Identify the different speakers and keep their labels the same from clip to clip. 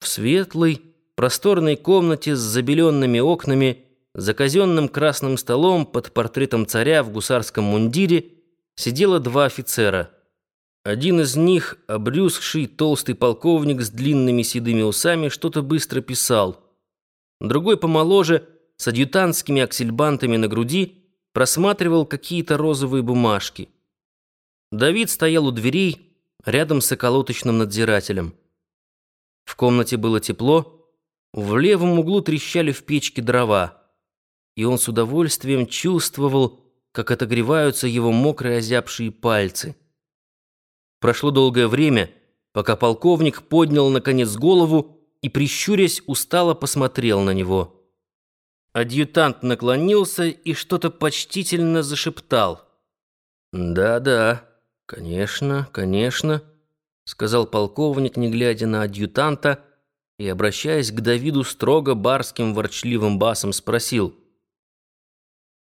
Speaker 1: В светлой, просторной комнате с забеленными окнами, за казенным красным столом под портретом царя в гусарском мундире сидело два офицера. Один из них, обрюзгший толстый полковник с длинными седыми усами, что-то быстро писал. Другой помоложе, с адъютантскими аксельбантами на груди, просматривал какие-то розовые бумажки. Давид стоял у дверей, рядом с околоточным надзирателем. В комнате было тепло, в левом углу трещали в печке дрова, и он с удовольствием чувствовал, как отогреваются его мокрые озябшие пальцы. Прошло долгое время, пока полковник поднял наконец голову и, прищурясь, устало посмотрел на него. Адъютант наклонился и что-то почтительно зашептал. «Да-да, конечно, конечно» сказал полковник, не глядя на адъютанта, и, обращаясь к Давиду строго барским ворчливым басом, спросил.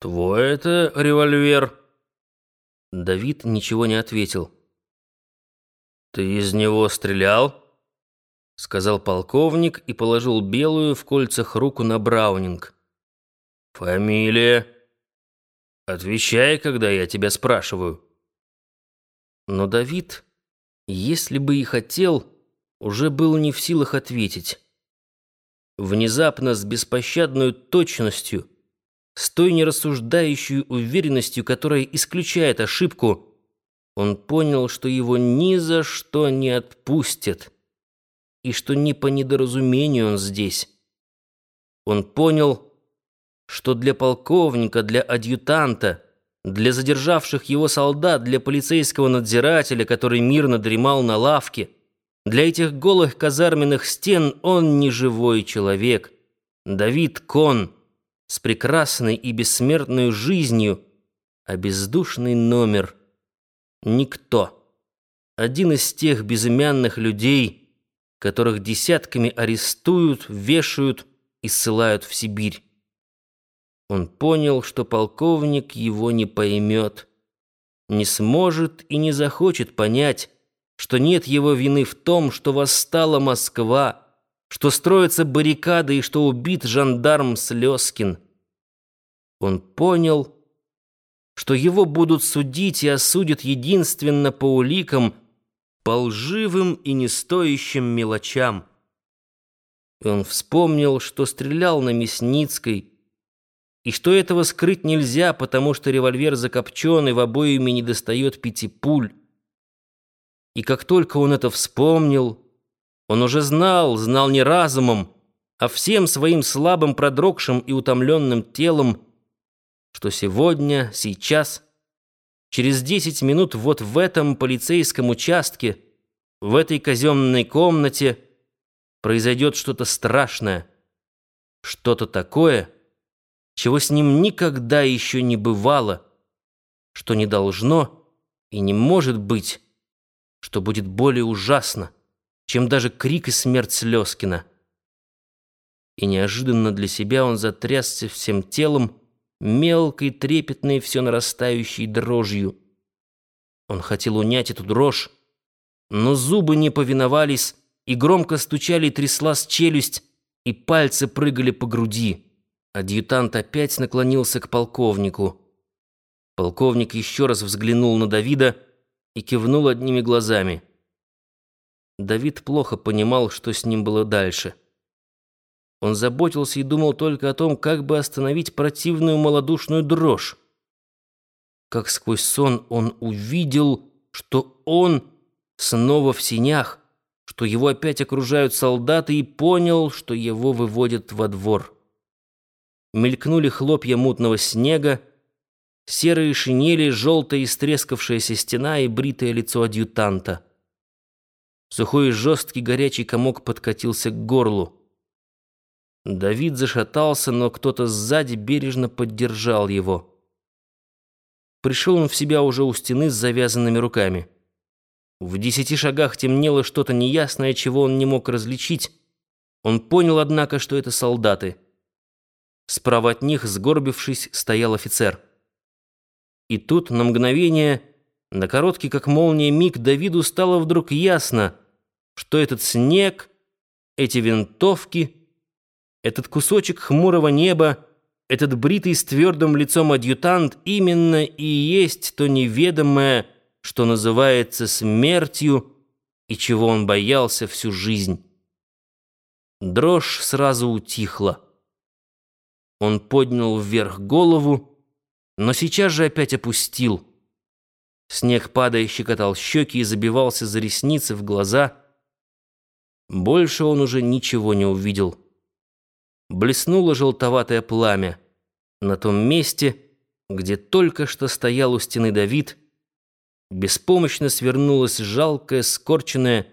Speaker 1: «Твой это револьвер?» Давид ничего не ответил. «Ты из него стрелял?» Сказал полковник и положил белую в кольцах руку на Браунинг. «Фамилия?» «Отвечай, когда я тебя спрашиваю». Но Давид если бы и хотел, уже был не в силах ответить. Внезапно, с беспощадной точностью, с той нерассуждающей уверенностью, которая исключает ошибку, он понял, что его ни за что не отпустят, и что не по недоразумению он здесь. Он понял, что для полковника, для адъютанта — для задержавших его солдат, для полицейского надзирателя, который мирно дремал на лавке, для этих голых казарменных стен он не живой человек. Давид Кон с прекрасной и бессмертной жизнью, а бездушный номер — никто. Один из тех безымянных людей, которых десятками арестуют, вешают и ссылают в Сибирь. Он понял, что полковник его не поймет, не сможет и не захочет понять, что нет его вины в том, что восстала Москва, что строятся баррикады и что убит жандарм Слезкин. Он понял, что его будут судить и осудят единственно по уликам, по лживым и нестоящим мелочам. И он вспомнил, что стрелял на Мясницкой, и что этого скрыть нельзя, потому что револьвер закопчен в обоими не достает пяти пуль. И как только он это вспомнил, он уже знал, знал не разумом, а всем своим слабым, продрогшим и утомленным телом, что сегодня, сейчас, через десять минут вот в этом полицейском участке, в этой казенной комнате произойдет что-то страшное, что-то такое — чего с ним никогда еще не бывало, что не должно и не может быть, что будет более ужасно, чем даже крик и смерть Слезкина. И неожиданно для себя он затрясся всем телом, мелкой, трепетной, все нарастающей дрожью. Он хотел унять эту дрожь, но зубы не повиновались, и громко стучали и тряслась челюсть, и пальцы прыгали по груди. Адъютант опять наклонился к полковнику. Полковник еще раз взглянул на Давида и кивнул одними глазами. Давид плохо понимал, что с ним было дальше. Он заботился и думал только о том, как бы остановить противную малодушную дрожь. Как сквозь сон он увидел, что он снова в синях, что его опять окружают солдаты, и понял, что его выводят во двор мелькнули хлопья мутного снега, серые шинели, желтая истрескавшаяся стена и бритое лицо адъютанта. Сухой и жесткий горячий комок подкатился к горлу. Давид зашатался, но кто-то сзади бережно поддержал его. Пришел он в себя уже у стены с завязанными руками. В десяти шагах темнело что-то неясное, чего он не мог различить. Он понял, однако, что это солдаты — Справа от них, сгорбившись, стоял офицер. И тут, на мгновение, на короткий, как молния, миг Давиду стало вдруг ясно, что этот снег эти винтовки, этот кусочек хмурого неба, этот бритый с твердым лицом адъютант именно и есть то неведомое, что называется смертью и чего он боялся всю жизнь. Дрожь сразу утихла. Он поднял вверх голову, но сейчас же опять опустил. Снег, падая, щекотал щеки и забивался за ресницы в глаза. Больше он уже ничего не увидел. Блеснуло желтоватое пламя. На том месте, где только что стоял у стены Давид, беспомощно свернулось жалкое, скорченное,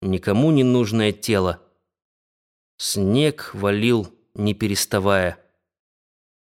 Speaker 1: никому не нужное тело. Снег валил, не переставая.